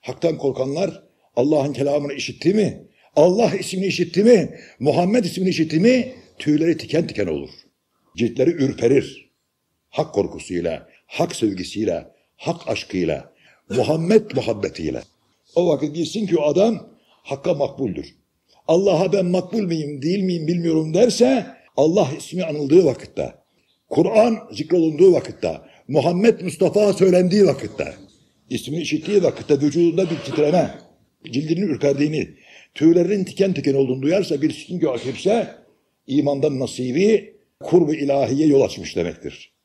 Hak'tan korkanlar Allah'ın kelamını işitti mi? Allah ismini işitti mi? Muhammed ismini işitti mi? Tüyleri tiken tiken olur. Ciltleri ürperir. Hak korkusuyla, hak sevgisiyle, hak aşkıyla, Muhammed muhabbetiyle. O vakit bilsin ki o adam hakka makbuldür. Allah'a ben makbul miyim değil miyim bilmiyorum derse Allah ismi anıldığı vakitte, Kur'an zikrolunduğu vakitte, Muhammed Mustafa söylendiği vakitte, ismini işittiği vakitte vücudunda bir titreme, cildinin ürperdiğini, tüylerinin tiken tiken olduğunu duyarsa bilsin ki o kimse imandan nasibi kurbu ilahiye yol açmış demektir.